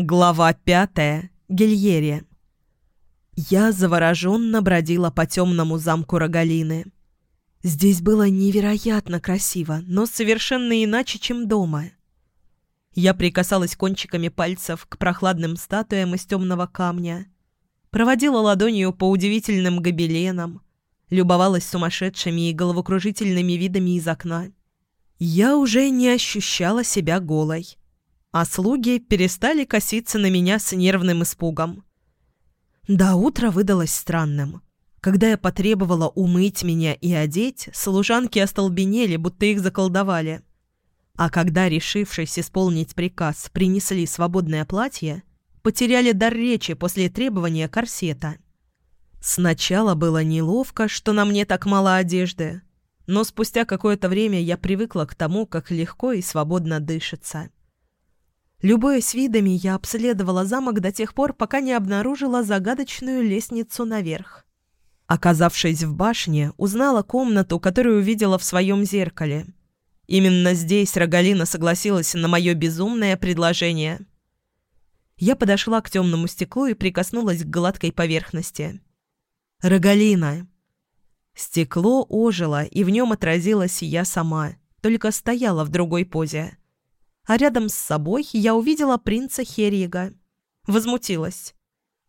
Глава пятая. Гильери. Я завороженно бродила по темному замку Рогалины. Здесь было невероятно красиво, но совершенно иначе, чем дома. Я прикасалась кончиками пальцев к прохладным статуям из темного камня, проводила ладонью по удивительным гобеленам, любовалась сумасшедшими и головокружительными видами из окна. Я уже не ощущала себя голой — а слуги перестали коситься на меня с нервным испугом. До утра выдалось странным. Когда я потребовала умыть меня и одеть, служанки остолбенели, будто их заколдовали. А когда, решившись исполнить приказ, принесли свободное платье, потеряли дар речи после требования корсета. Сначала было неловко, что на мне так мало одежды, но спустя какое-то время я привыкла к тому, как легко и свободно дышится. Любуясь видами, я обследовала замок до тех пор, пока не обнаружила загадочную лестницу наверх. Оказавшись в башне, узнала комнату, которую увидела в своем зеркале. Именно здесь Рогалина согласилась на мое безумное предложение. Я подошла к темному стеклу и прикоснулась к гладкой поверхности. «Рогалина!» Стекло ожило, и в нем отразилась я сама, только стояла в другой позе а рядом с собой я увидела принца Херрига. Возмутилась.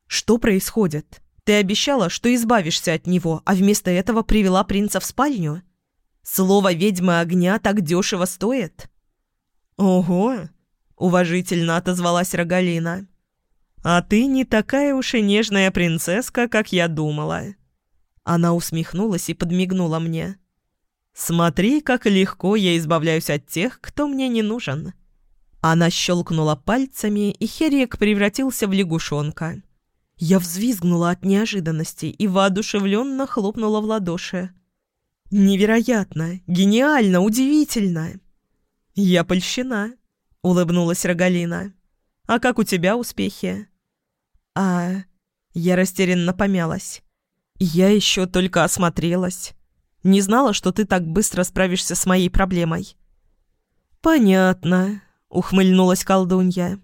«Что происходит? Ты обещала, что избавишься от него, а вместо этого привела принца в спальню? Слово «ведьма огня» так дешево стоит?» «Ого!» — уважительно отозвалась Рогалина. «А ты не такая уж и нежная принцесска, как я думала». Она усмехнулась и подмигнула мне. «Смотри, как легко я избавляюсь от тех, кто мне не нужен. Она щелкнула пальцами, и Херик превратился в лягушонка. Я взвизгнула от неожиданности и воодушевленно хлопнула в ладоши. «Невероятно! Гениально! Удивительно!» «Я польщена!» — улыбнулась Рогалина. «А как у тебя успехи?» «А...» — я растерянно помялась. «Я еще только осмотрелась. Не знала, что ты так быстро справишься с моей проблемой». «Понятно», — ухмыльнулась колдунья.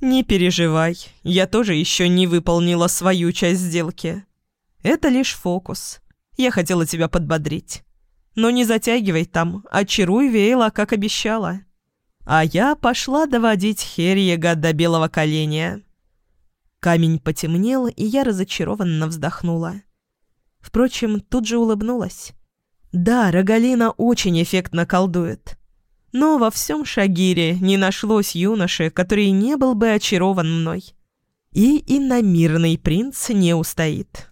«Не переживай, я тоже еще не выполнила свою часть сделки. Это лишь фокус. Я хотела тебя подбодрить. Но не затягивай там, очаруй веяла, как обещала». А я пошла доводить Херьега до белого коленя. Камень потемнел, и я разочарованно вздохнула. Впрочем, тут же улыбнулась. Да, Рогалина очень эффектно колдует но во всем Шагире не нашлось юноши, который не был бы очарован мной. И иномирный принц не устоит.